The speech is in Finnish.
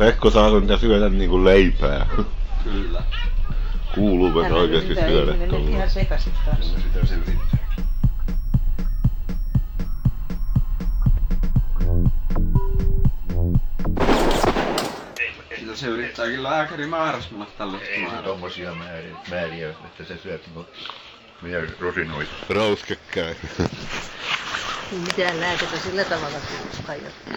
Pekko saako niitä syödä niinku leipää? Kyllä. Kuuluu se oikeesti syödä tuolla? ihan sekaisin taas. Sitä se yrittää. Sitä se yrittääkin lääkäri määräs mulle tälle Ei se tommosia määriä, määriä että se syöt niinku meidän rusinoita. Rouskekkäin. Mitään lääkettä sillä tavalla kuuluisi kaivattaa.